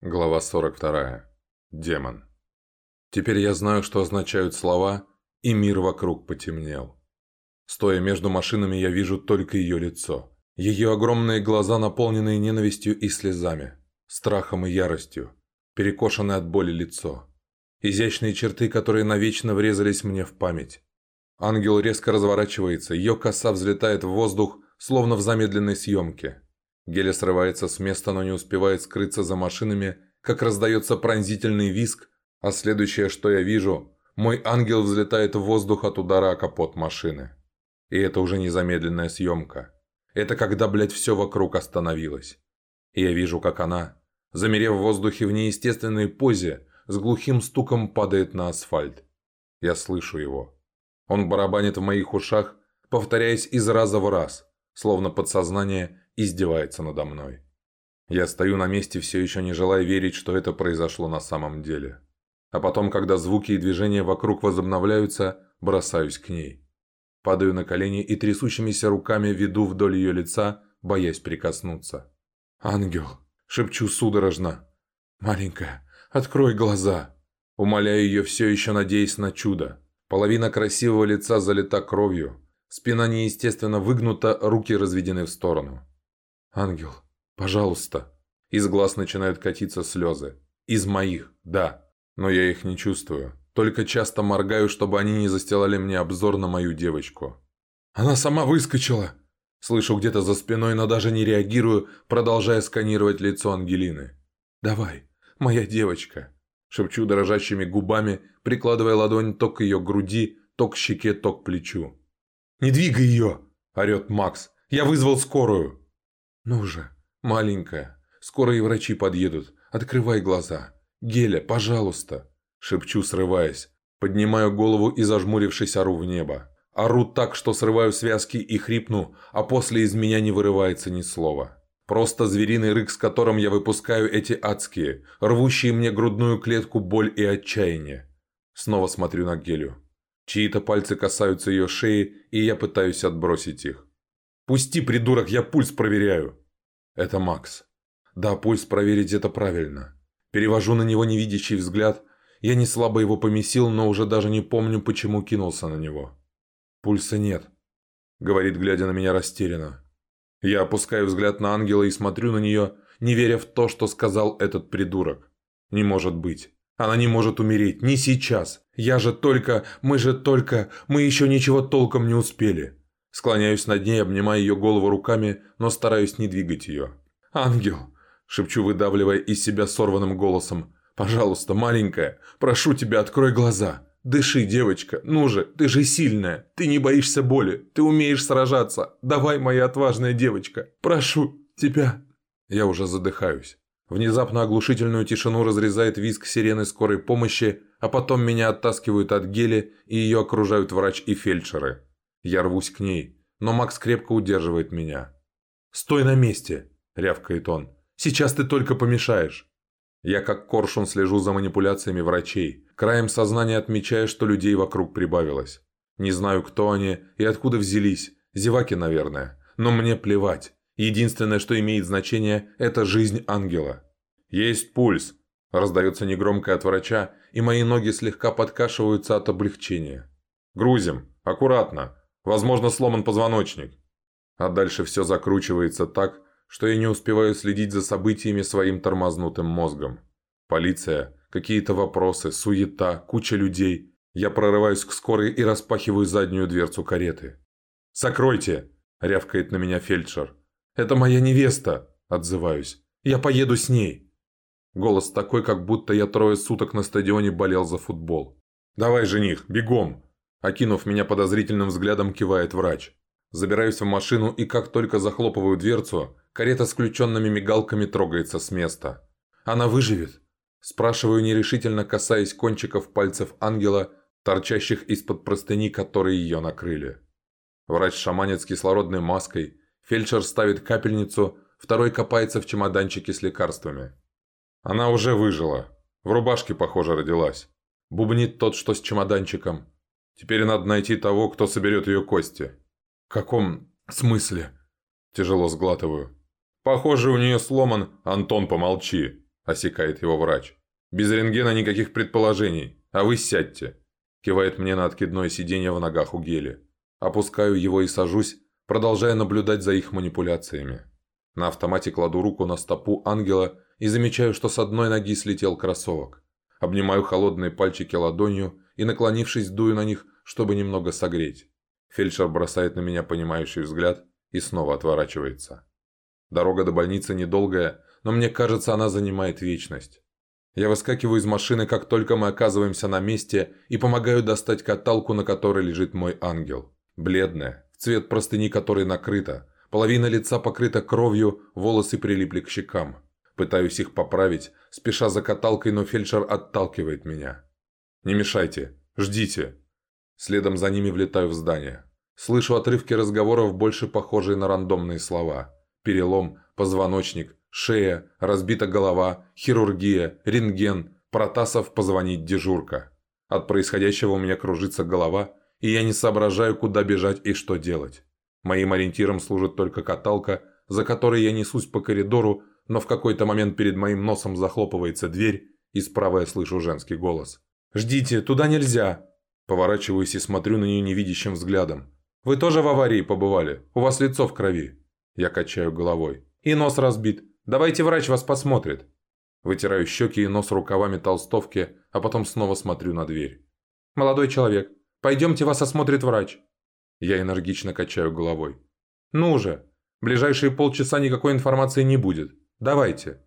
Глава 42. Демон. Теперь я знаю, что означают слова, и мир вокруг потемнел. Стоя между машинами, я вижу только ее лицо. Ее огромные глаза, наполненные ненавистью и слезами, страхом и яростью, перекошенное от боли лицо. Изящные черты, которые навечно врезались мне в память. Ангел резко разворачивается, ее коса взлетает в воздух, словно в замедленной съемке. Геля срывается с места, но не успевает скрыться за машинами, как раздается пронзительный визг, а следующее, что я вижу, мой ангел взлетает в воздух от удара о капот машины. И это уже не замедленная съемка. Это когда, блядь, все вокруг остановилось. И я вижу, как она, замерев в воздухе в неестественной позе, с глухим стуком падает на асфальт. Я слышу его. Он барабанит в моих ушах, повторяясь из раза в раз, словно подсознание издевается надо мной. Я стою на месте, все еще не желая верить, что это произошло на самом деле. А потом, когда звуки и движения вокруг возобновляются, бросаюсь к ней. Падаю на колени и трясущимися руками веду вдоль ее лица, боясь прикоснуться. «Ангел!» – шепчу судорожно. «Маленькая, открой глаза!» Умоляю ее, все еще надеясь на чудо. Половина красивого лица залита кровью. Спина неестественно выгнута, руки разведены в сторону. «Ангел, пожалуйста». Из глаз начинают катиться слезы. Из моих, да. Но я их не чувствую. Только часто моргаю, чтобы они не застилали мне обзор на мою девочку. «Она сама выскочила!» Слышу где-то за спиной, но даже не реагирую, продолжая сканировать лицо Ангелины. «Давай, моя девочка!» Шепчу дрожащими губами, прикладывая ладонь то к ее груди, то к щеке, то к плечу. «Не двигай ее!» – орет Макс. «Я вызвал скорую!» «Ну же, маленькая, скоро и врачи подъедут. Открывай глаза. Геля, пожалуйста!» Шепчу, срываясь. Поднимаю голову и, зажмурившись, ору в небо. Ору так, что срываю связки и хрипну, а после из меня не вырывается ни слова. Просто звериный рык, с которым я выпускаю эти адские, рвущие мне грудную клетку боль и отчаяние. Снова смотрю на Гелю. Чьи-то пальцы касаются ее шеи, и я пытаюсь отбросить их. «Пусти, придурок, я пульс проверяю!» Это Макс. Да, пульс проверить это правильно. Перевожу на него невидящий взгляд. Я не слабо его помесил, но уже даже не помню, почему кинулся на него. Пульса нет. Говорит, глядя на меня растерянно. Я опускаю взгляд на ангела и смотрю на нее, не веря в то, что сказал этот придурок. Не может быть. Она не может умереть. Не сейчас. Я же только... Мы же только... Мы еще ничего толком не успели. Склоняюсь над ней, обнимая ее голову руками, но стараюсь не двигать ее. «Ангел!» – шепчу, выдавливая из себя сорванным голосом. «Пожалуйста, маленькая, прошу тебя, открой глаза. Дыши, девочка, ну же, ты же сильная, ты не боишься боли, ты умеешь сражаться. Давай, моя отважная девочка, прошу тебя!» Я уже задыхаюсь. Внезапно оглушительную тишину разрезает визг сирены скорой помощи, а потом меня оттаскивают от гели и ее окружают врач и фельдшеры. Я рвусь к ней, но Макс крепко удерживает меня. «Стой на месте!» – рявкает он. «Сейчас ты только помешаешь!» Я как коршун слежу за манипуляциями врачей, краем сознания отмечая, что людей вокруг прибавилось. Не знаю, кто они и откуда взялись, зеваки, наверное, но мне плевать. Единственное, что имеет значение, это жизнь ангела. «Есть пульс!» – раздается негромко от врача, и мои ноги слегка подкашиваются от облегчения. «Грузим! Аккуратно! Возможно, сломан позвоночник. А дальше все закручивается так, что я не успеваю следить за событиями своим тормознутым мозгом. Полиция, какие-то вопросы, суета, куча людей. Я прорываюсь к скорой и распахиваю заднюю дверцу кареты. «Сокройте!» – рявкает на меня фельдшер. «Это моя невеста!» – отзываюсь. «Я поеду с ней!» Голос такой, как будто я трое суток на стадионе болел за футбол. «Давай, жених, бегом!» Окинув меня подозрительным взглядом, кивает врач. Забираюсь в машину и как только захлопываю дверцу, карета с включенными мигалками трогается с места. «Она выживет?» Спрашиваю нерешительно, касаясь кончиков пальцев ангела, торчащих из-под простыни, которые ее накрыли. Врач шаманит с кислородной маской, фельдшер ставит капельницу, второй копается в чемоданчике с лекарствами. Она уже выжила. В рубашке, похоже, родилась. Бубнит тот, что с чемоданчиком. Теперь надо найти того, кто соберет ее кости». «В каком смысле?» Тяжело сглатываю. «Похоже, у нее сломан...» «Антон, помолчи!» осекает его врач. «Без рентгена никаких предположений, а вы сядьте!» Кивает мне на откидное сиденье в ногах у гели. Опускаю его и сажусь, продолжая наблюдать за их манипуляциями. На автомате кладу руку на стопу ангела и замечаю, что с одной ноги слетел кроссовок. Обнимаю холодные пальчики ладонью и, наклонившись, дую на них, чтобы немного согреть. Фельдшер бросает на меня понимающий взгляд и снова отворачивается. Дорога до больницы недолгая, но мне кажется, она занимает вечность. Я выскакиваю из машины, как только мы оказываемся на месте, и помогаю достать каталку, на которой лежит мой ангел. Бледная, в цвет простыни которой накрыта, половина лица покрыта кровью, волосы прилипли к щекам. Пытаюсь их поправить, спеша за каталкой, но фельдшер отталкивает меня. «Не мешайте, ждите!» Следом за ними влетаю в здание. Слышу отрывки разговоров, больше похожие на рандомные слова. Перелом, позвоночник, шея, разбита голова, хирургия, рентген, Протасов позвонить дежурка. От происходящего у меня кружится голова, и я не соображаю, куда бежать и что делать. Моим ориентиром служит только каталка, за которой я несусь по коридору, но в какой-то момент перед моим носом захлопывается дверь, и справа я слышу женский голос. «Ждите, туда нельзя!» Поворачиваюсь и смотрю на нее невидящим взглядом. «Вы тоже в аварии побывали? У вас лицо в крови?» Я качаю головой. «И нос разбит. Давайте врач вас посмотрит». Вытираю щеки и нос рукавами толстовки, а потом снова смотрю на дверь. «Молодой человек, пойдемте вас осмотрит врач». Я энергично качаю головой. «Ну же! Ближайшие полчаса никакой информации не будет. Давайте».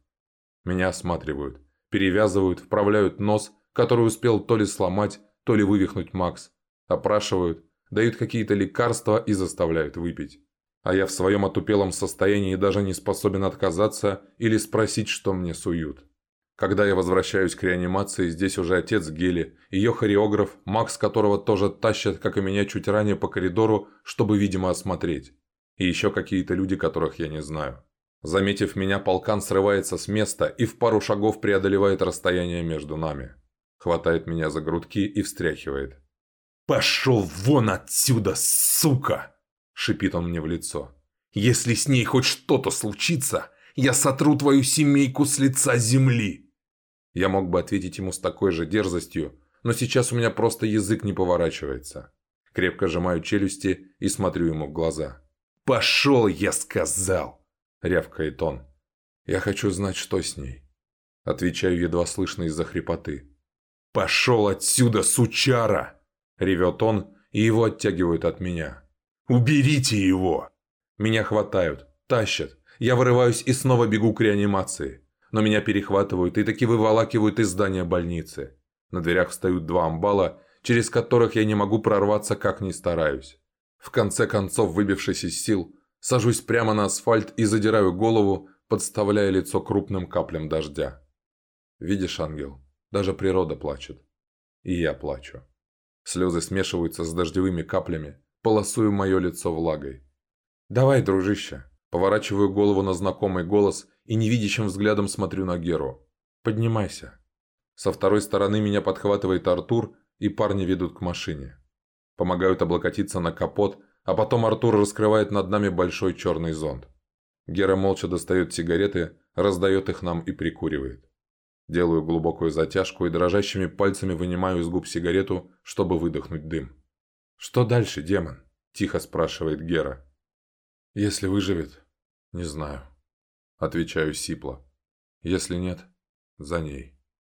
Меня осматривают, перевязывают, вправляют нос, который успел то ли сломать, то ли вывихнуть Макс. Опрашивают, дают какие-то лекарства и заставляют выпить. А я в своем отупелом состоянии даже не способен отказаться или спросить, что мне суют. Когда я возвращаюсь к реанимации, здесь уже отец Гели, ее хореограф, Макс которого тоже тащат, как и меня, чуть ранее по коридору, чтобы, видимо, осмотреть. И еще какие-то люди, которых я не знаю. Заметив меня, полкан срывается с места и в пару шагов преодолевает расстояние между нами хватает меня за грудки и встряхивает. «Пошел вон отсюда, сука!» – шипит он мне в лицо. «Если с ней хоть что-то случится, я сотру твою семейку с лица земли!» Я мог бы ответить ему с такой же дерзостью, но сейчас у меня просто язык не поворачивается. Крепко сжимаю челюсти и смотрю ему в глаза. «Пошел, я сказал!» – рявкает он. «Я хочу знать, что с ней». Отвечаю едва слышно из-за хрипоты. «Пошел отсюда, сучара!» – ревет он, и его оттягивают от меня. «Уберите его!» Меня хватают, тащат. Я вырываюсь и снова бегу к реанимации. Но меня перехватывают и таки выволакивают из здания больницы. На дверях встают два амбала, через которых я не могу прорваться, как ни стараюсь. В конце концов, выбившись из сил, сажусь прямо на асфальт и задираю голову, подставляя лицо крупным каплям дождя. «Видишь, ангел, даже природа плачет. И я плачу. Слезы смешиваются с дождевыми каплями, полосую мое лицо влагой. «Давай, дружище!» Поворачиваю голову на знакомый голос и невидящим взглядом смотрю на Геру. «Поднимайся!» Со второй стороны меня подхватывает Артур, и парни ведут к машине. Помогают облокотиться на капот, а потом Артур раскрывает над нами большой черный зонт. Гера молча достает сигареты, раздает их нам и прикуривает. Делаю глубокую затяжку и дрожащими пальцами вынимаю из губ сигарету, чтобы выдохнуть дым. «Что дальше, демон?» – тихо спрашивает Гера. «Если выживет, не знаю», – отвечаю сипло. «Если нет, за ней».